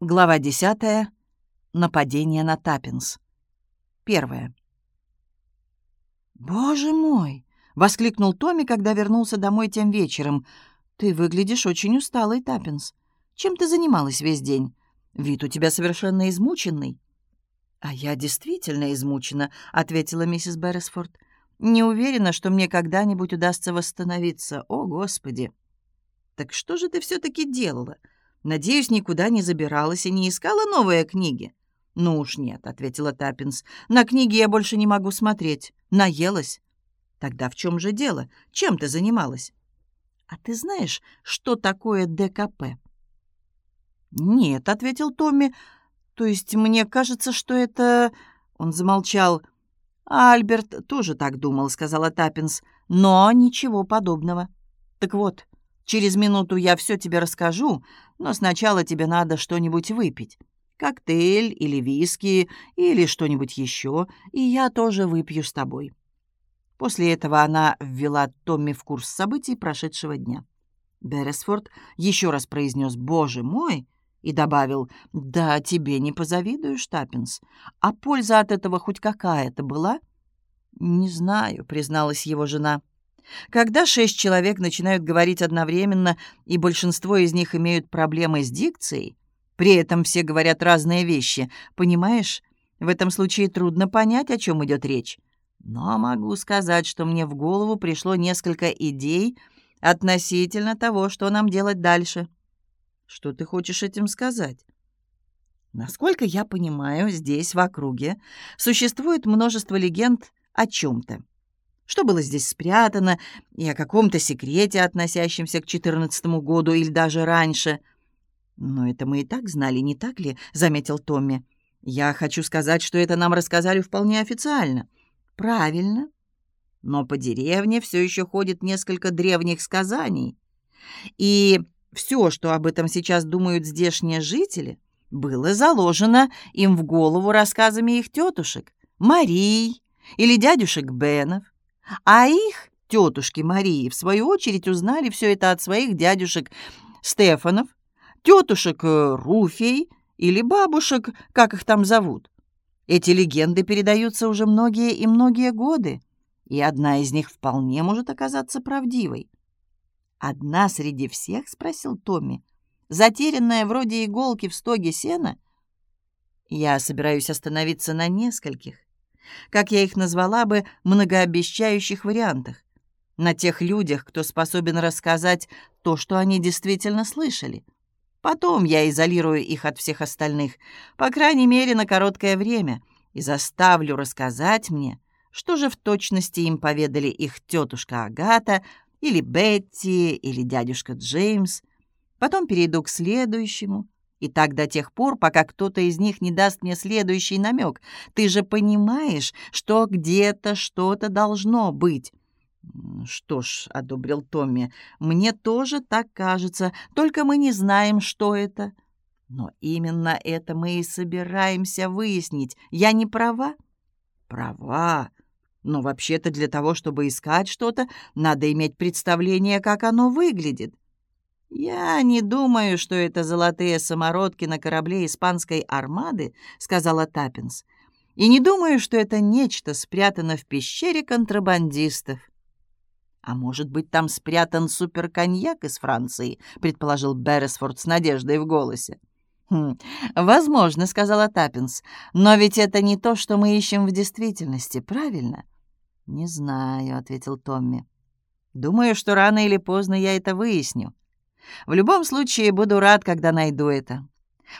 Глава 10. Нападение на Таппинс. Первое. «Боже мой!» — воскликнул Томми, когда вернулся домой тем вечером. «Ты выглядишь очень усталый, Таппинс. Чем ты занималась весь день? Вид у тебя совершенно измученный». «А я действительно измучена», — ответила миссис Берресфорд. «Не уверена, что мне когда-нибудь удастся восстановиться. О, Господи!» «Так что же ты все-таки делала?» Надеюсь, никуда не забиралась и не искала новые книги. «Ну уж нет», — ответила Таппинс. «На книги я больше не могу смотреть. Наелась». «Тогда в чем же дело? Чем ты занималась?» «А ты знаешь, что такое ДКП?» «Нет», — ответил Томми. «То есть мне кажется, что это...» Он замолчал. «Альберт тоже так думал», — сказала Таппинс. «Но ничего подобного. Так вот, Через минуту я все тебе расскажу, но сначала тебе надо что-нибудь выпить. Коктейль или виски, или что-нибудь еще, и я тоже выпью с тобой». После этого она ввела Томми в курс событий прошедшего дня. Бересфорд еще раз произнес «Боже мой!» и добавил «Да, тебе не позавидуешь, Таппинс. А польза от этого хоть какая-то была?» «Не знаю», — призналась его жена. Когда шесть человек начинают говорить одновременно, и большинство из них имеют проблемы с дикцией, при этом все говорят разные вещи, понимаешь, в этом случае трудно понять, о чем идет речь. Но могу сказать, что мне в голову пришло несколько идей относительно того, что нам делать дальше. Что ты хочешь этим сказать? Насколько я понимаю, здесь, в округе, существует множество легенд о чем-то что было здесь спрятано, и о каком-то секрете, относящемся к четырнадцатому году или даже раньше. «Но это мы и так знали, не так ли?» — заметил Томми. «Я хочу сказать, что это нам рассказали вполне официально». «Правильно. Но по деревне все еще ходит несколько древних сказаний. И все, что об этом сейчас думают здешние жители, было заложено им в голову рассказами их тетушек, Марий или дядюшек Бенов. А их тетушки Марии, в свою очередь, узнали все это от своих дядюшек Стефанов, тетушек э, Руфей или бабушек, как их там зовут. Эти легенды передаются уже многие и многие годы, и одна из них вполне может оказаться правдивой. «Одна среди всех?» — спросил Томми. «Затерянная вроде иголки в стоге сена?» «Я собираюсь остановиться на нескольких как я их назвала бы, многообещающих вариантах. На тех людях, кто способен рассказать то, что они действительно слышали. Потом я изолирую их от всех остальных, по крайней мере, на короткое время, и заставлю рассказать мне, что же в точности им поведали их тетушка Агата или Бетти или дядюшка Джеймс. Потом перейду к следующему — и так до тех пор, пока кто-то из них не даст мне следующий намек. Ты же понимаешь, что где-то что-то должно быть. «Что ж», — одобрил Томми, — «мне тоже так кажется, только мы не знаем, что это». «Но именно это мы и собираемся выяснить. Я не права?» «Права. Но вообще-то для того, чтобы искать что-то, надо иметь представление, как оно выглядит. «Я не думаю, что это золотые самородки на корабле испанской армады», — сказала Таппинс. «И не думаю, что это нечто спрятано в пещере контрабандистов». «А может быть, там спрятан суперконьяк из Франции?» — предположил Берресфорд с надеждой в голосе. «Хм, «Возможно», — сказала Таппинс. «Но ведь это не то, что мы ищем в действительности, правильно?» «Не знаю», — ответил Томми. «Думаю, что рано или поздно я это выясню. В любом случае, буду рад, когда найду это.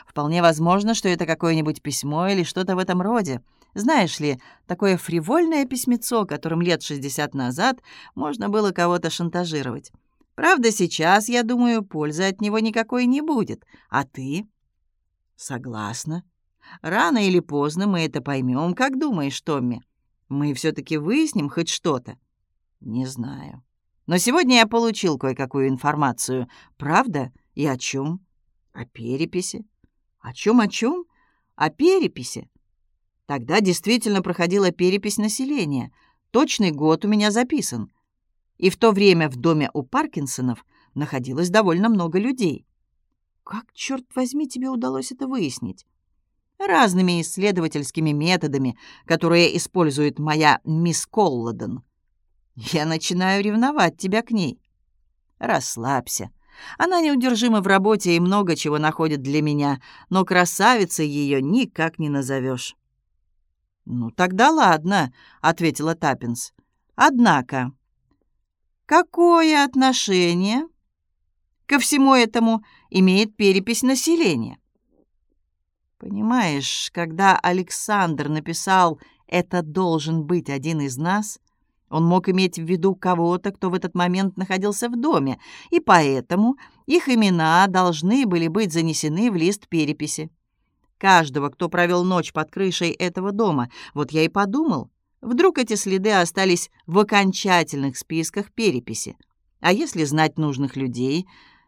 Вполне возможно, что это какое-нибудь письмо или что-то в этом роде. Знаешь ли, такое фривольное письмецо, которым лет 60 назад можно было кого-то шантажировать. Правда, сейчас, я думаю, пользы от него никакой не будет. А ты? Согласна. Рано или поздно мы это поймем, как думаешь, Томми? Мы все-таки выясним хоть что-то? Не знаю. Но сегодня я получил кое-какую информацию. Правда? И о чем? О переписи. О чем, о чем? О переписи. Тогда действительно проходила перепись населения. Точный год у меня записан. И в то время в доме у Паркинсонов находилось довольно много людей. Как, черт возьми, тебе удалось это выяснить? Разными исследовательскими методами, которые использует моя мисс Колладен. Я начинаю ревновать тебя к ней. Расслабься. Она неудержима в работе и много чего находит для меня, но красавицей ее никак не назовешь. «Ну, тогда ладно», — ответила Таппинс. «Однако, какое отношение ко всему этому имеет перепись населения?» «Понимаешь, когда Александр написал «это должен быть один из нас», он мог иметь в виду кого-то, кто в этот момент находился в доме, и поэтому их имена должны были быть занесены в лист переписи. Каждого, кто провел ночь под крышей этого дома. Вот я и подумал, вдруг эти следы остались в окончательных списках переписи. А если знать нужных людей,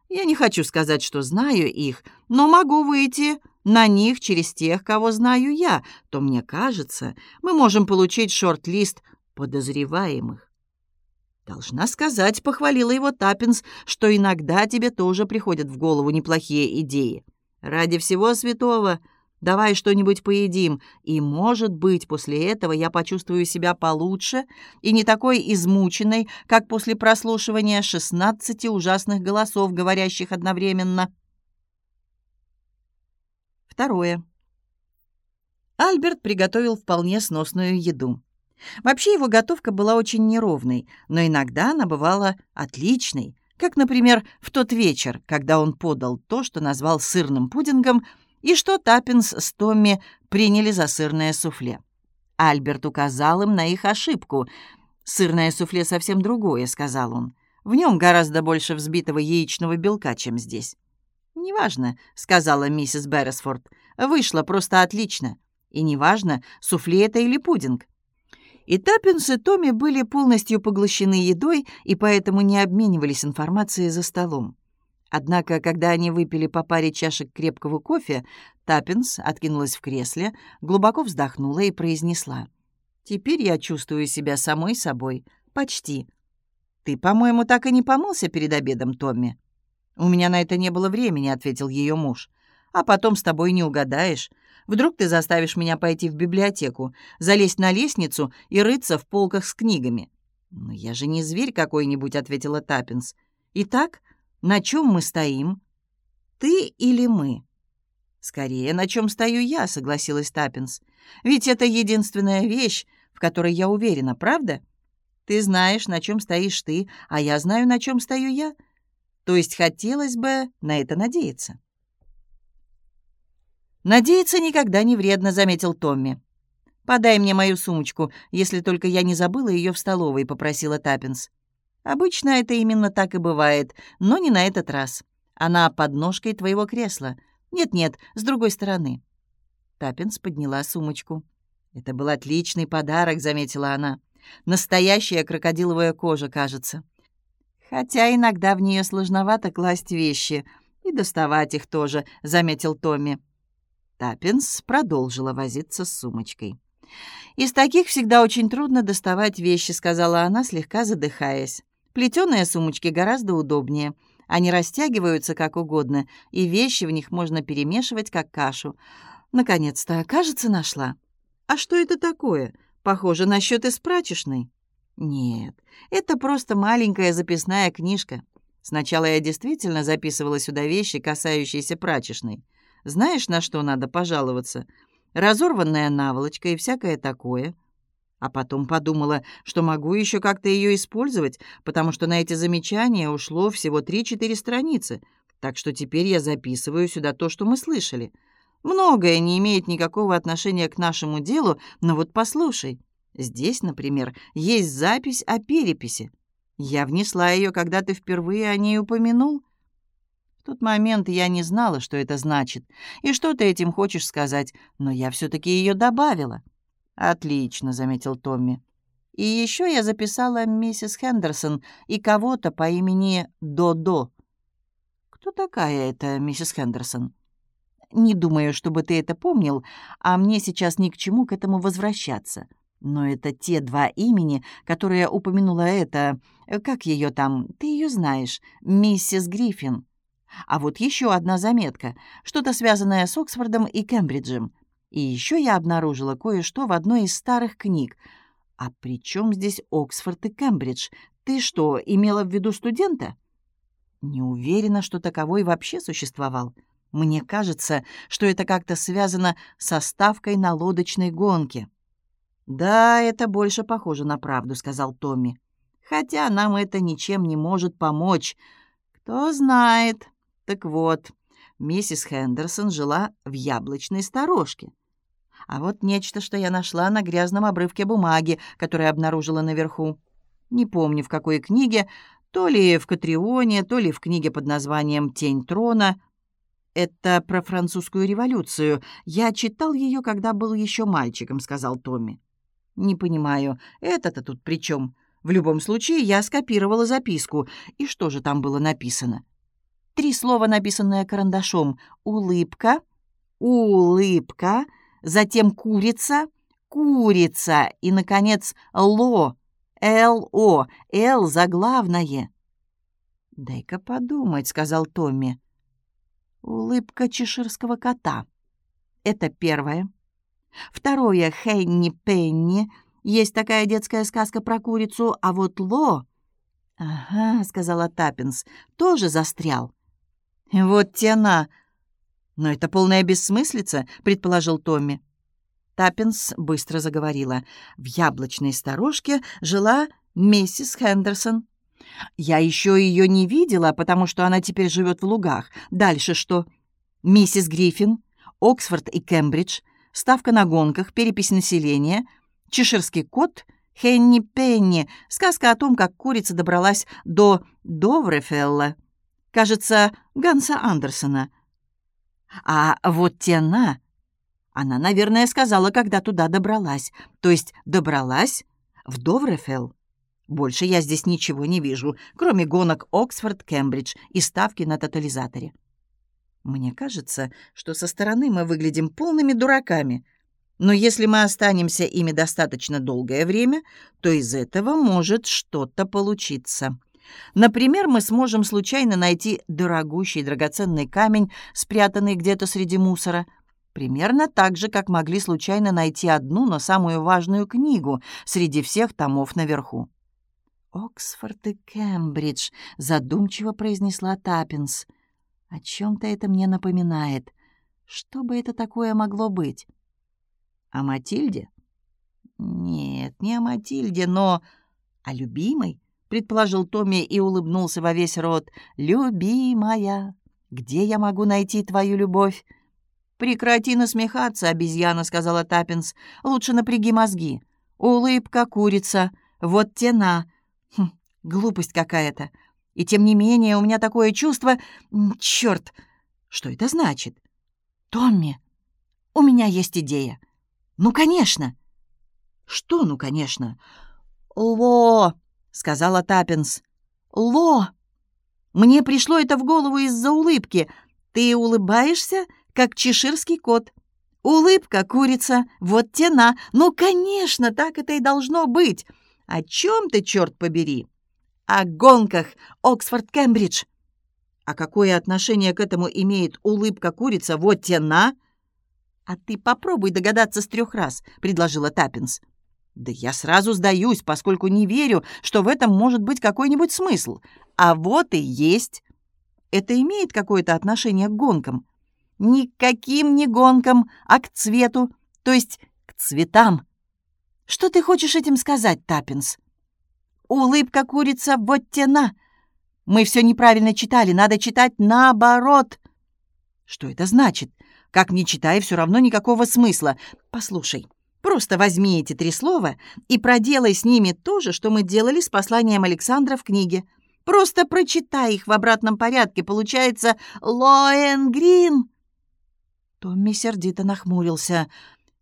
я не хочу сказать, что знаю их, но могу выйти на них через тех, кого знаю я, то, мне кажется, мы можем получить шорт-лист подозреваемых. Должна сказать, похвалила его Таппинс, что иногда тебе тоже приходят в голову неплохие идеи. Ради всего святого давай что-нибудь поедим, и, может быть, после этого я почувствую себя получше и не такой измученной, как после прослушивания шестнадцати ужасных голосов, говорящих одновременно. Второе. Альберт приготовил вполне сносную еду. Вообще его готовка была очень неровной, но иногда она бывала отличной, как, например, в тот вечер, когда он подал то, что назвал сырным пудингом, и что Таппинс с Томми приняли за сырное суфле. Альберт указал им на их ошибку. «Сырное суфле совсем другое», — сказал он. «В нем гораздо больше взбитого яичного белка, чем здесь». «Неважно», — сказала миссис Берресфорд. «Вышло просто отлично. И неважно, суфле это или пудинг. И Таппинс и Томми были полностью поглощены едой и поэтому не обменивались информацией за столом. Однако, когда они выпили по паре чашек крепкого кофе, Таппинс откинулась в кресле, глубоко вздохнула и произнесла. «Теперь я чувствую себя самой собой. Почти. Ты, по-моему, так и не помылся перед обедом, Томми?» «У меня на это не было времени», — ответил ее муж. «А потом с тобой не угадаешь. Вдруг ты заставишь меня пойти в библиотеку, залезть на лестницу и рыться в полках с книгами». «Но я же не зверь какой-нибудь», — ответила Таппинс. «Итак, на чем мы стоим? Ты или мы?» «Скорее, на чем стою я», — согласилась Таппинс. «Ведь это единственная вещь, в которой я уверена, правда? Ты знаешь, на чем стоишь ты, а я знаю, на чем стою я. То есть хотелось бы на это надеяться». «Надеяться никогда не вредно», — заметил Томми. «Подай мне мою сумочку, если только я не забыла ее в столовой», — попросила Таппинс. «Обычно это именно так и бывает, но не на этот раз. Она под ножкой твоего кресла. Нет-нет, с другой стороны». Таппинс подняла сумочку. «Это был отличный подарок», — заметила она. «Настоящая крокодиловая кожа, кажется. Хотя иногда в нее сложновато класть вещи. И доставать их тоже», — заметил Томми. Таппинс продолжила возиться с сумочкой. «Из таких всегда очень трудно доставать вещи», — сказала она, слегка задыхаясь. «Плетёные сумочки гораздо удобнее. Они растягиваются как угодно, и вещи в них можно перемешивать, как кашу. Наконец-то, кажется, нашла. А что это такое? Похоже на счёт из прачечной». «Нет, это просто маленькая записная книжка. Сначала я действительно записывала сюда вещи, касающиеся прачечной». Знаешь, на что надо пожаловаться? Разорванная наволочка и всякое такое. А потом подумала, что могу еще как-то ее использовать, потому что на эти замечания ушло всего 3-4 страницы. Так что теперь я записываю сюда то, что мы слышали. Многое не имеет никакого отношения к нашему делу, но вот послушай. Здесь, например, есть запись о переписи. Я внесла ее, когда ты впервые о ней упомянул тот момент я не знала, что это значит, и что ты этим хочешь сказать, но я все-таки ее добавила». «Отлично», — заметил Томми. «И еще я записала миссис Хендерсон и кого-то по имени Додо». «Кто такая эта миссис Хендерсон?» «Не думаю, чтобы ты это помнил, а мне сейчас ни к чему к этому возвращаться. Но это те два имени, которые упомянула эта... Как ее там? Ты ее знаешь. Миссис Гриффин. А вот еще одна заметка, что-то связанное с Оксфордом и Кембриджем. И еще я обнаружила кое-что в одной из старых книг. А при чем здесь Оксфорд и Кембридж? Ты что, имела в виду студента? Не уверена, что таковой вообще существовал. Мне кажется, что это как-то связано со ставкой на лодочной гонке. «Да, это больше похоже на правду», — сказал Томми. «Хотя нам это ничем не может помочь. Кто знает. Так вот, миссис Хендерсон жила в яблочной сторожке. А вот нечто, что я нашла на грязном обрывке бумаги, которое обнаружила наверху. Не помню, в какой книге, то ли в Катрионе, то ли в книге под названием «Тень трона». «Это про французскую революцию. Я читал ее, когда был еще мальчиком», — сказал Томми. «Не понимаю, это-то тут при чем? В любом случае, я скопировала записку. И что же там было написано?» Три слова, написанные карандашом. «Улыбка», «улыбка», затем «курица», «курица» и, наконец, «ло», «л-о», «л» заглавное. «Дай-ка подумать», — сказал Томми. «Улыбка чеширского кота». Это первое. Второе — Хенни Пенни. Есть такая детская сказка про курицу, а вот Ло... «Ага», — сказала Таппинс, — «тоже застрял». «Вот тена!» «Но это полная бессмыслица», — предположил Томми. Таппинс быстро заговорила. «В яблочной сторожке жила миссис Хендерсон. Я еще ее не видела, потому что она теперь живет в лугах. Дальше что? Миссис Гриффин, Оксфорд и Кембридж, ставка на гонках, перепись населения, чеширский кот, Хенни Пенни, сказка о том, как курица добралась до Доврефелла» кажется, Ганса Андерсона. А вот Тена... Она, наверное, сказала, когда туда добралась. То есть добралась в Доврефелл. Больше я здесь ничего не вижу, кроме гонок Оксфорд-Кембридж и ставки на тотализаторе. Мне кажется, что со стороны мы выглядим полными дураками. Но если мы останемся ими достаточно долгое время, то из этого может что-то получиться. Например, мы сможем случайно найти дорогущий драгоценный камень, спрятанный где-то среди мусора, примерно так же, как могли случайно найти одну, но самую важную книгу среди всех томов наверху. «Оксфорд и Кембридж», — задумчиво произнесла Таппинс. «О чем-то это мне напоминает. Что бы это такое могло быть?» «О Матильде?» «Нет, не о Матильде, но о любимой, — предположил Томми и улыбнулся во весь рот. «Любимая, где я могу найти твою любовь?» «Прекрати насмехаться, обезьяна», — сказала Таппинс. «Лучше напряги мозги. Улыбка, курица. Вот тена. Хм, глупость какая-то. И тем не менее у меня такое чувство... Чёрт! Что это значит?» «Томми, у меня есть идея». «Ну, конечно!» «Что «ну, конечно»?» «Ло!» Сказала Таппинс. «Ло! Мне пришло это в голову из-за улыбки. Ты улыбаешься, как чеширский кот. Улыбка, курица, вот тена. Ну, конечно, так это и должно быть. О чем ты, черт побери? О гонках Оксфорд-Кембридж. А какое отношение к этому имеет улыбка курица, вот тена?» «А ты попробуй догадаться с трех раз», — предложила Таппинс. Да я сразу сдаюсь, поскольку не верю, что в этом может быть какой-нибудь смысл. А вот и есть. Это имеет какое-то отношение к гонкам? Никаким не гонкам, а к цвету, то есть к цветам. Что ты хочешь этим сказать, Таппинс? Улыбка курица вот тена. Мы все неправильно читали, надо читать наоборот. Что это значит? Как ни читай, все равно никакого смысла. Послушай, Просто возьми эти три слова и проделай с ними то же, что мы делали с посланием Александра в книге. Просто прочитай их в обратном порядке. Получается «Лоэнгрин». Томми сердито нахмурился.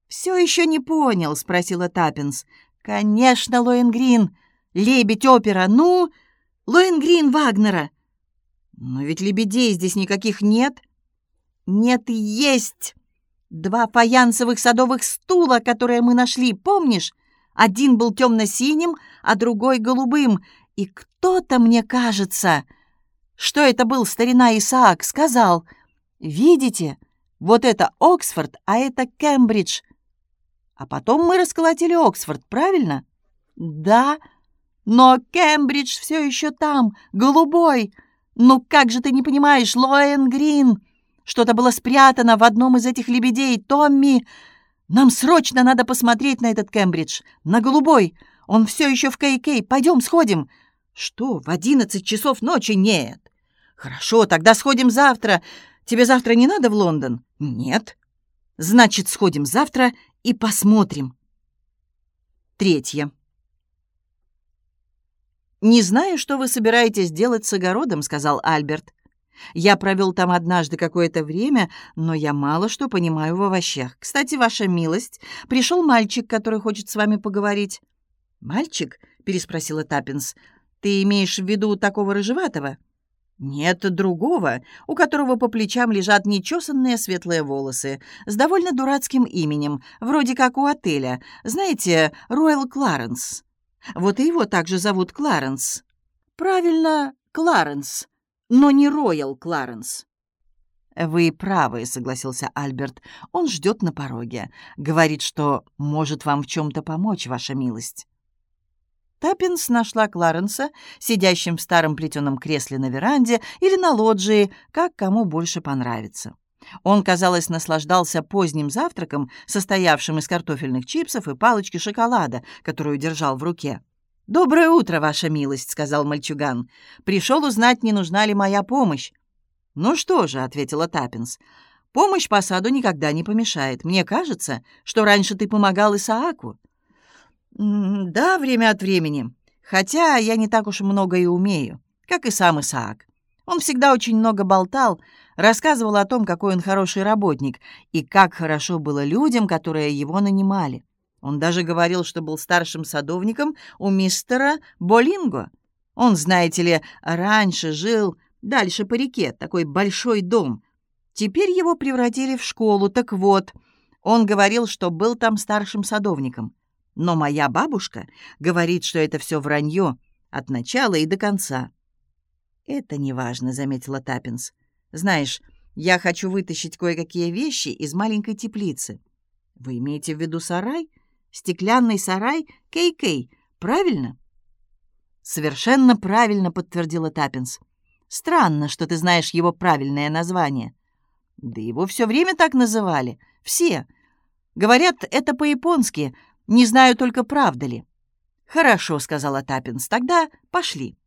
«Все еще не понял?» — спросила Таппинс. «Конечно, Лоэнгрин. Лебедь опера. Ну, Лоэнгрин Вагнера». «Но ведь лебедей здесь никаких нет». «Нет, есть!» Два фаянсовых садовых стула, которые мы нашли, помнишь? Один был темно-синим, а другой голубым. И кто-то, мне кажется, что это был старина Исаак, сказал, «Видите, вот это Оксфорд, а это Кембридж». А потом мы расколотили Оксфорд, правильно? Да, но Кембридж все еще там, голубой. Ну как же ты не понимаешь, Лоэн Грин? Что-то было спрятано в одном из этих лебедей, Томми. Нам срочно надо посмотреть на этот Кембридж, на голубой. Он все еще в Кей-Кей. Пойдем, сходим. Что, в одиннадцать часов ночи? Нет. Хорошо, тогда сходим завтра. Тебе завтра не надо в Лондон? Нет. Значит, сходим завтра и посмотрим. Третье. «Не знаю, что вы собираетесь делать с огородом», — сказал Альберт. «Я провел там однажды какое-то время, но я мало что понимаю в овощах. Кстати, ваша милость, пришел мальчик, который хочет с вами поговорить». «Мальчик?» — переспросила Таппинс. «Ты имеешь в виду такого рыжеватого?» «Нет, другого, у которого по плечам лежат нечесанные светлые волосы, с довольно дурацким именем, вроде как у отеля. Знаете, Роyal Кларенс. Вот и его также зовут Кларенс. Правильно, Кларенс, но не Роял Кларенс. «Вы правы», — согласился Альберт. «Он ждет на пороге. Говорит, что может вам в чем-то помочь, ваша милость». Таппинс нашла Кларенса, сидящим в старом плетеном кресле на веранде или на лоджии, как кому больше понравится. Он, казалось, наслаждался поздним завтраком, состоявшим из картофельных чипсов и палочки шоколада, которую держал в руке. «Доброе утро, ваша милость», — сказал мальчуган. «Пришел узнать, не нужна ли моя помощь». «Ну что же», — ответила Таппинс, — «помощь по саду никогда не помешает. Мне кажется, что раньше ты помогал Исааку». «Да, время от времени. Хотя я не так уж много и умею, как и сам Исаак. Он всегда очень много болтал, рассказывал о том, какой он хороший работник и как хорошо было людям, которые его нанимали. Он даже говорил, что был старшим садовником у мистера Болинго. Он, знаете ли, раньше жил дальше по реке, такой большой дом. Теперь его превратили в школу, так вот, он говорил, что был там старшим садовником. Но моя бабушка говорит, что это все вранье от начала и до конца. «Это неважно», — заметила Таппинс. «Знаешь, я хочу вытащить кое-какие вещи из маленькой теплицы». «Вы имеете в виду сарай? Стеклянный сарай Кей-Кей, правильно?» «Совершенно правильно», — подтвердила Таппинс. «Странно, что ты знаешь его правильное название». «Да его все время так называли. Все. Говорят, это по-японски. Не знаю только, правда ли». «Хорошо», — сказала Таппинс. «Тогда пошли».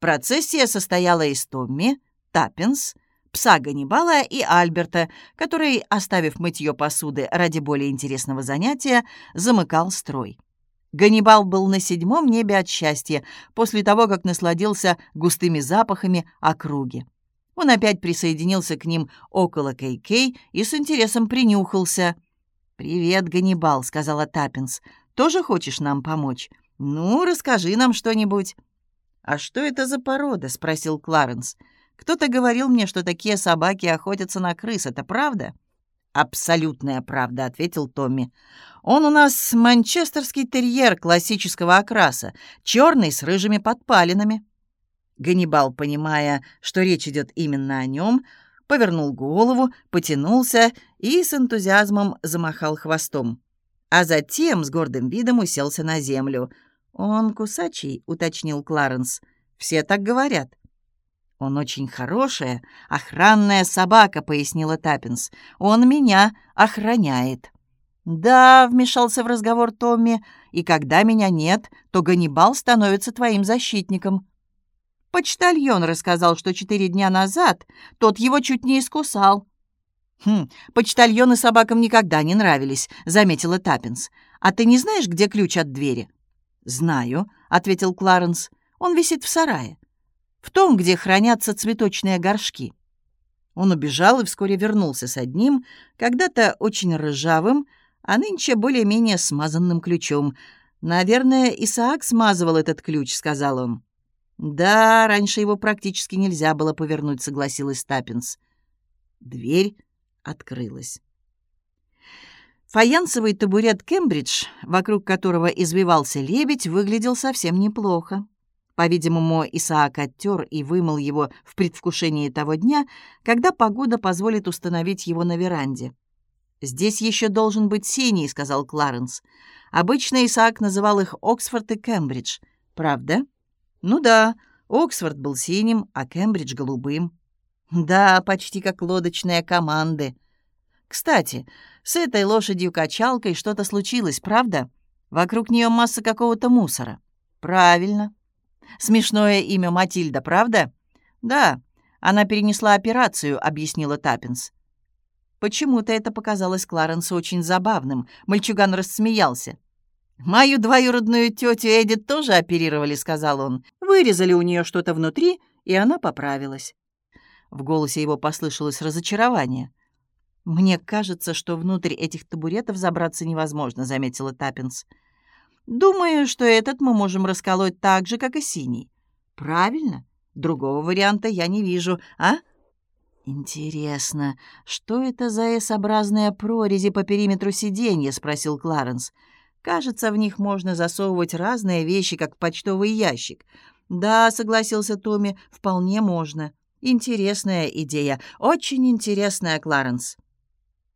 Процессия состояла из Томми, Таппинс, пса Ганнибала и Альберта, который, оставив мытье посуды ради более интересного занятия, замыкал строй. Ганнибал был на седьмом небе от счастья после того, как насладился густыми запахами округи. Он опять присоединился к ним около Кей-Кей и с интересом принюхался. «Привет, Ганнибал», — сказала Таппинс. «Тоже хочешь нам помочь? Ну, расскажи нам что-нибудь». «А что это за порода?» — спросил Кларенс. «Кто-то говорил мне, что такие собаки охотятся на крыс. Это правда?» «Абсолютная правда», — ответил Томми. «Он у нас манчестерский терьер классического окраса, черный с рыжими подпалинами». Ганнибал, понимая, что речь идет именно о нем, повернул голову, потянулся и с энтузиазмом замахал хвостом. А затем с гордым видом уселся на землю — «Он кусачий», — уточнил Кларенс. «Все так говорят». «Он очень хорошая, охранная собака», — пояснила Таппинс. «Он меня охраняет». «Да», — вмешался в разговор Томми, «и когда меня нет, то Ганнибал становится твоим защитником». Почтальон рассказал, что четыре дня назад тот его чуть не искусал. «Хм, почтальоны собакам никогда не нравились», — заметила Таппинс. «А ты не знаешь, где ключ от двери?» «Знаю», — ответил Кларенс. «Он висит в сарае. В том, где хранятся цветочные горшки». Он убежал и вскоре вернулся с одним, когда-то очень ржавым, а нынче более-менее смазанным ключом. «Наверное, Исаак смазывал этот ключ», — сказал он. «Да, раньше его практически нельзя было повернуть», — согласилась Таппинс. Дверь открылась. Фаянсовый табурет «Кембридж», вокруг которого извивался лебедь, выглядел совсем неплохо. По-видимому, Исаак оттер и вымыл его в предвкушении того дня, когда погода позволит установить его на веранде. «Здесь еще должен быть синий», — сказал Кларенс. Обычно Исаак называл их Оксфорд и Кембридж. Правда? Ну да, Оксфорд был синим, а Кембридж — голубым. Да, почти как лодочные команды. Кстати, с этой лошадью-качалкой что-то случилось, правда? Вокруг нее масса какого-то мусора. Правильно. Смешное имя Матильда, правда? Да, она перенесла операцию, объяснила Таппинс. Почему-то это показалось Кларенсу очень забавным. Мальчуган рассмеялся. «Мою двоюродную тетю Эдит тоже оперировали», — сказал он. «Вырезали у нее что-то внутри, и она поправилась». В голосе его послышалось разочарование. «Мне кажется, что внутрь этих табуретов забраться невозможно», — заметила Таппинс. Думаю, что этот мы можем расколоть так же, как и синий. Правильно? Другого варианта я не вижу, а? Интересно, что это за S-образные прорези по периметру сиденья, спросил Кларенс. Кажется, в них можно засовывать разные вещи, как почтовый ящик. Да, согласился Томми, вполне можно. Интересная идея, очень интересная, Кларенс.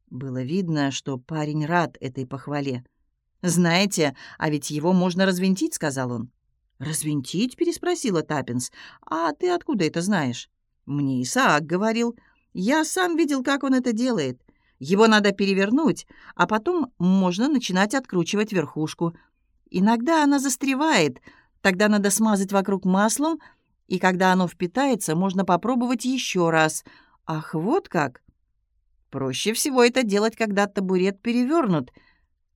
Было видно, что парень рад этой похвале. «Знаете, а ведь его можно развинтить», — сказал он. «Развинтить?» — переспросила Таппинс. «А ты откуда это знаешь?» «Мне Исаак говорил. Я сам видел, как он это делает. Его надо перевернуть, а потом можно начинать откручивать верхушку. Иногда она застревает, тогда надо смазать вокруг маслом, и когда оно впитается, можно попробовать еще раз. Ах, вот как!» «Проще всего это делать, когда табурет перевернут»,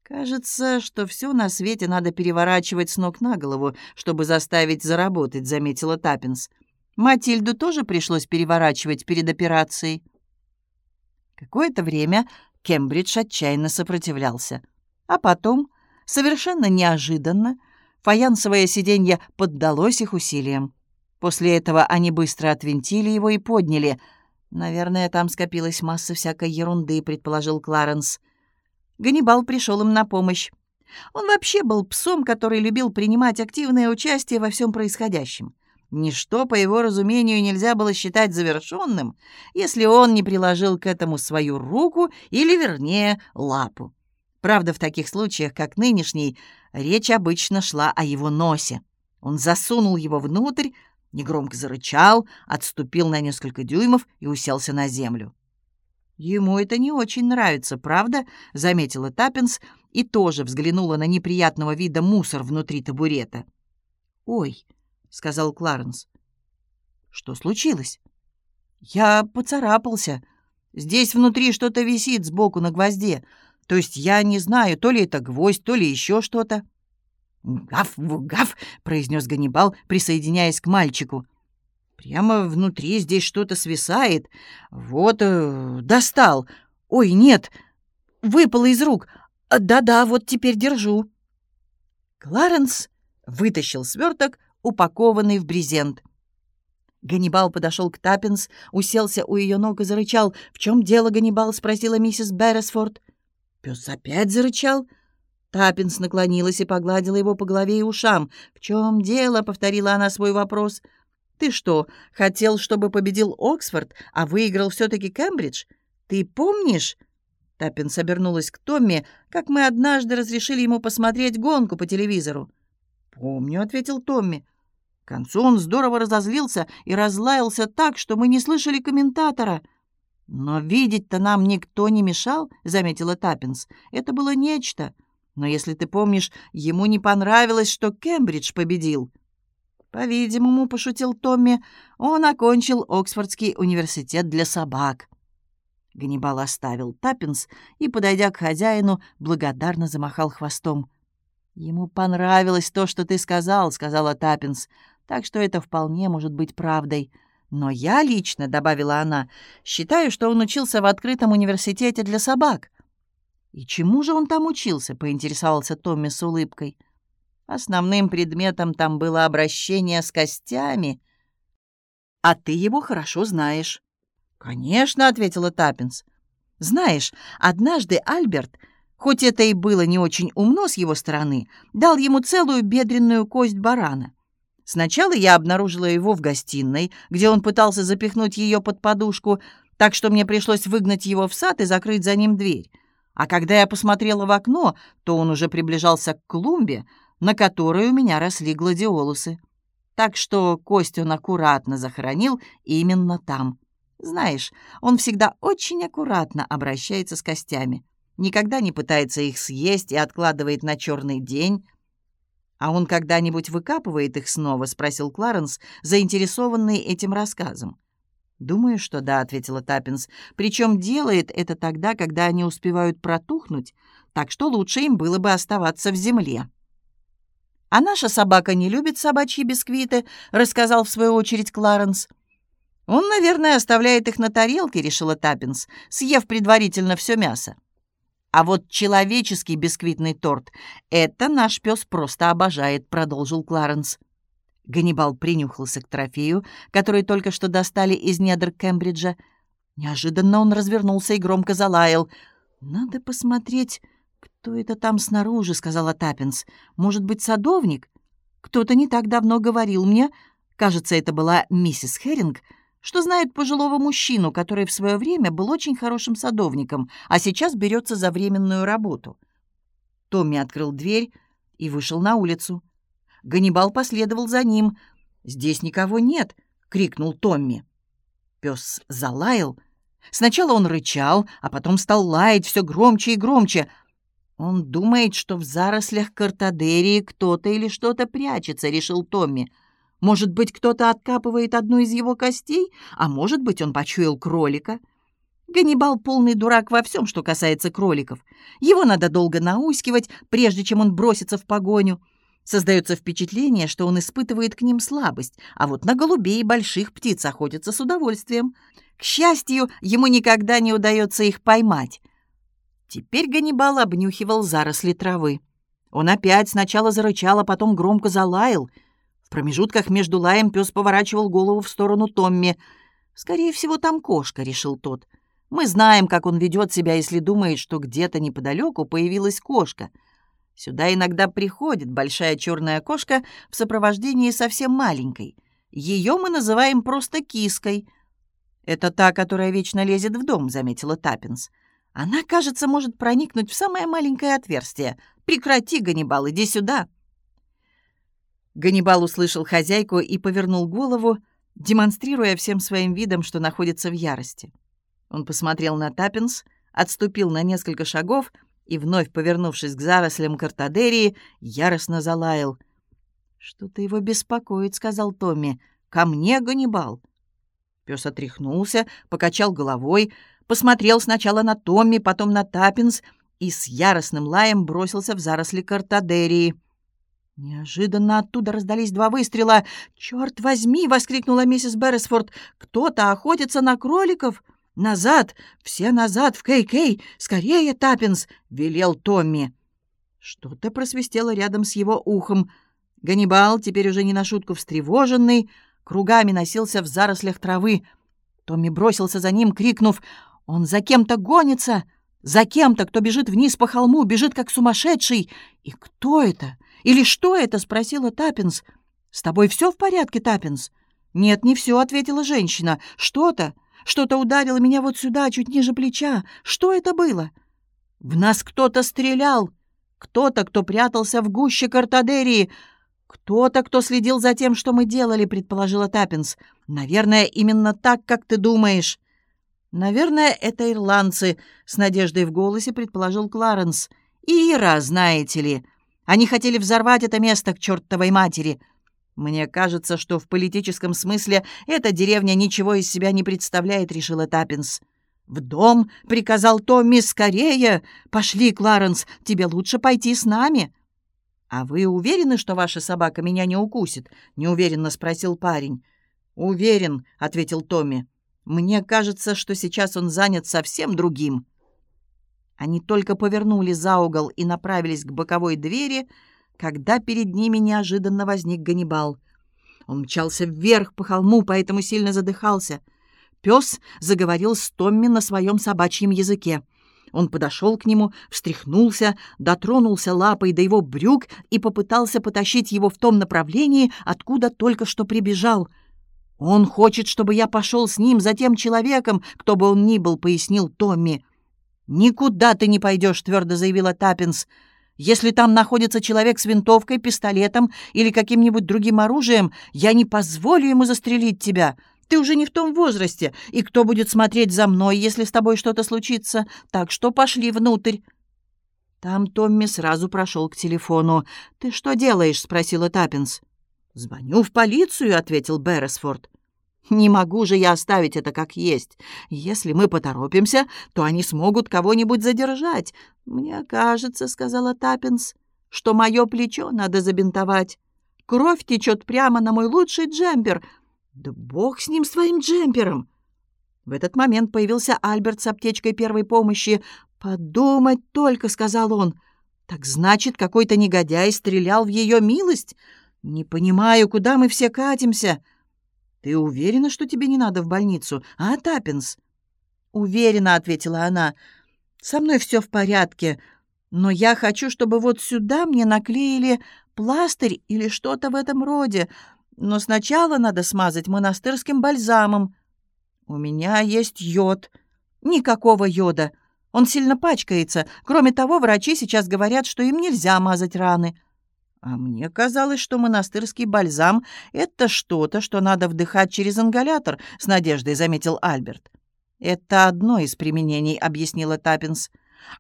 «Кажется, что все на свете надо переворачивать с ног на голову, чтобы заставить заработать», — заметила Таппинс. «Матильду тоже пришлось переворачивать перед операцией». Какое-то время Кембридж отчаянно сопротивлялся. А потом, совершенно неожиданно, фаянсовое сиденье поддалось их усилиям. После этого они быстро отвинтили его и подняли. «Наверное, там скопилась масса всякой ерунды», — предположил Кларенс. Ганнибал пришел им на помощь. Он вообще был псом, который любил принимать активное участие во всем происходящем. Ничто, по его разумению, нельзя было считать завершенным, если он не приложил к этому свою руку или, вернее, лапу. Правда, в таких случаях, как нынешний, речь обычно шла о его носе. Он засунул его внутрь, негромко зарычал, отступил на несколько дюймов и уселся на землю. «Ему это не очень нравится, правда?» — заметила Таппинс и тоже взглянула на неприятного вида мусор внутри табурета. «Ой», — сказал Кларенс. «Что случилось?» «Я поцарапался. Здесь внутри что-то висит сбоку на гвозде. То есть я не знаю, то ли это гвоздь, то ли еще что-то». «Гав, гав!» — произнес Ганнибал, присоединяясь к мальчику. Прямо внутри здесь что-то свисает. Вот, э, достал. Ой, нет, выпало из рук. Да-да, вот теперь держу. Кларенс вытащил сверток, упакованный в брезент. Ганнибал подошел к Таппинс, уселся у ее ног и зарычал. «В чем дело, Ганнибал?» — спросила миссис Берресфорд. Пес опять зарычал. Таппинс наклонилась и погладила его по голове и ушам. «В чем дело?» — повторила она свой вопрос. Ты что, хотел, чтобы победил Оксфорд, а выиграл все-таки Кембридж? Ты помнишь?» Таппинс обернулась к Томми, как мы однажды разрешили ему посмотреть гонку по телевизору. «Помню», — ответил Томми. К концу он здорово разозлился и разлаялся так, что мы не слышали комментатора. «Но видеть-то нам никто не мешал», — заметила Таппинс. «Это было нечто. Но если ты помнишь, ему не понравилось, что Кембридж победил». «По-видимому, — пошутил Томми, — он окончил Оксфордский университет для собак». Ганнибал оставил Таппинс и, подойдя к хозяину, благодарно замахал хвостом. «Ему понравилось то, что ты сказал», — сказала Таппинс, «так что это вполне может быть правдой. Но я лично, — добавила она, — считаю, что он учился в открытом университете для собак». «И чему же он там учился?» — поинтересовался Томми с улыбкой. Основным предметом там было обращение с костями. А ты его хорошо знаешь. «Конечно», — ответила Таппинс. «Знаешь, однажды Альберт, хоть это и было не очень умно с его стороны, дал ему целую бедренную кость барана. Сначала я обнаружила его в гостиной, где он пытался запихнуть ее под подушку, так что мне пришлось выгнать его в сад и закрыть за ним дверь. А когда я посмотрела в окно, то он уже приближался к клумбе, на которой у меня росли гладиолусы. Так что кость он аккуратно захоронил именно там. Знаешь, он всегда очень аккуратно обращается с костями. Никогда не пытается их съесть и откладывает на черный день. «А он когда-нибудь выкапывает их снова?» — спросил Кларенс, заинтересованный этим рассказом. «Думаю, что да», — ответила Таппинс. «Причем делает это тогда, когда они успевают протухнуть, так что лучше им было бы оставаться в земле». «А наша собака не любит собачьи бисквиты», — рассказал в свою очередь Кларенс. «Он, наверное, оставляет их на тарелке», — решила Таппинс, съев предварительно все мясо. «А вот человеческий бисквитный торт — это наш пес просто обожает», — продолжил Кларенс. Ганнибал принюхался к трофею, который только что достали из недр Кембриджа. Неожиданно он развернулся и громко залаял. «Надо посмотреть, кто это там снаружи», — сказала Таппинс. «Может быть, садовник? Кто-то не так давно говорил мне, кажется, это была миссис Херинг, что знает пожилого мужчину, который в свое время был очень хорошим садовником, а сейчас берется за временную работу». Томми открыл дверь и вышел на улицу. Ганнибал последовал за ним. «Здесь никого нет!» — крикнул Томми. Пес залаял. Сначала он рычал, а потом стал лаять все громче и громче. «Он думает, что в зарослях картадерии кто-то или что-то прячется», — решил Томми. «Может быть, кто-то откапывает одну из его костей, а может быть, он почуял кролика». Ганнибал полный дурак во всем, что касается кроликов. Его надо долго наускивать, прежде чем он бросится в погоню. Создается впечатление, что он испытывает к ним слабость, а вот на голубей и больших птиц охотится с удовольствием. К счастью, ему никогда не удается их поймать. Теперь Ганнибал обнюхивал заросли травы. Он опять сначала зарычал, а потом громко залаял. В промежутках между лаем пес поворачивал голову в сторону Томми. «Скорее всего, там кошка», — решил тот. «Мы знаем, как он ведет себя, если думает, что где-то неподалеку появилась кошка». Сюда иногда приходит большая черная кошка в сопровождении совсем маленькой. Ее мы называем просто киской. «Это та, которая вечно лезет в дом», — заметила Таппинс. «Она, кажется, может проникнуть в самое маленькое отверстие. Прекрати, Ганнибал, иди сюда». Ганнибал услышал хозяйку и повернул голову, демонстрируя всем своим видом, что находится в ярости. Он посмотрел на Таппинс, отступил на несколько шагов — и, вновь повернувшись к зарослям картадерии, яростно залаял. «Что-то его беспокоит», — сказал Томми. «Ко мне, Ганнибал!» Пес отряхнулся, покачал головой, посмотрел сначала на Томми, потом на Таппинс и с яростным лаем бросился в заросли картадерии. Неожиданно оттуда раздались два выстрела. «Черт возьми!» — воскликнула миссис Берресфорд. «Кто-то охотится на кроликов!» «Назад! Все назад! В Кей-Кей! Скорее, Таппинс!» — велел Томми. Что-то просвистело рядом с его ухом. Ганнибал, теперь уже не на шутку встревоженный, кругами носился в зарослях травы. Томми бросился за ним, крикнув «Он за кем-то гонится! За кем-то, кто бежит вниз по холму, бежит как сумасшедший! И кто это? Или что это?» — спросила Таппинс. «С тобой все в порядке, Таппинс?» «Нет, не все», — ответила женщина. «Что-то...» Что-то ударило меня вот сюда, чуть ниже плеча. Что это было? В нас кто-то стрелял. Кто-то, кто прятался в гуще картадерии. Кто-то, кто следил за тем, что мы делали, предположила Таппинс. Наверное, именно так, как ты думаешь. Наверное, это ирландцы, с надеждой в голосе предположил Кларенс. Ира, знаете ли. Они хотели взорвать это место к чертовой матери. «Мне кажется, что в политическом смысле эта деревня ничего из себя не представляет», — решила Таппинс. «В дом!» — приказал Томми. «Скорее! Пошли, Кларенс, тебе лучше пойти с нами!» «А вы уверены, что ваша собака меня не укусит?» — неуверенно спросил парень. «Уверен», — ответил Томми. «Мне кажется, что сейчас он занят совсем другим». Они только повернули за угол и направились к боковой двери, — когда перед ними неожиданно возник Ганнибал. Он мчался вверх по холму, поэтому сильно задыхался. Пес заговорил с Томми на своем собачьем языке. Он подошел к нему, встряхнулся, дотронулся лапой до его брюк и попытался потащить его в том направлении, откуда только что прибежал. «Он хочет, чтобы я пошел с ним за тем человеком, кто бы он ни был», — пояснил Томми. «Никуда ты не пойдешь», — твердо заявила Таппинс. «Если там находится человек с винтовкой, пистолетом или каким-нибудь другим оружием, я не позволю ему застрелить тебя. Ты уже не в том возрасте, и кто будет смотреть за мной, если с тобой что-то случится? Так что пошли внутрь». Там Томми сразу прошел к телефону. «Ты что делаешь?» — спросила Таппинс. «Звоню в полицию», — ответил Берресфорд. «Не могу же я оставить это как есть. Если мы поторопимся, то они смогут кого-нибудь задержать. Мне кажется, — сказала Таппинс, — что мое плечо надо забинтовать. Кровь течет прямо на мой лучший джемпер. Да бог с ним, с твоим джемпером!» В этот момент появился Альберт с аптечкой первой помощи. «Подумать только», — сказал он. «Так значит, какой-то негодяй стрелял в ее милость? Не понимаю, куда мы все катимся?» «Ты уверена, что тебе не надо в больницу, а, Таппинс?» «Уверена», — ответила она. «Со мной все в порядке, но я хочу, чтобы вот сюда мне наклеили пластырь или что-то в этом роде. Но сначала надо смазать монастырским бальзамом. У меня есть йод. Никакого йода. Он сильно пачкается. Кроме того, врачи сейчас говорят, что им нельзя мазать раны. А мне казалось, что монастырский бальзам — это что-то, что надо вдыхать через ингалятор, — с надеждой заметил Альберт. «Это одно из применений», — объяснила Таппинс.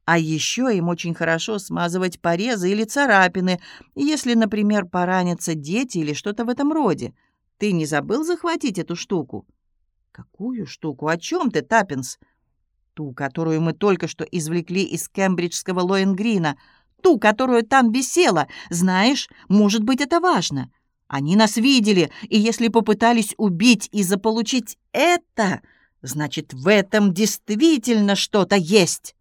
А еще им очень хорошо смазывать порезы или царапины, если, например, поранятся дети или что-то в этом роде. Ты не забыл захватить эту штуку? Какую штуку? О чем ты, Таппинс? Ту, которую мы только что извлекли из кембриджского Лоенгрина. Ту, которую там висела. Знаешь, может быть, это важно. Они нас видели, и если попытались убить и заполучить это, значит, в этом действительно что-то есть.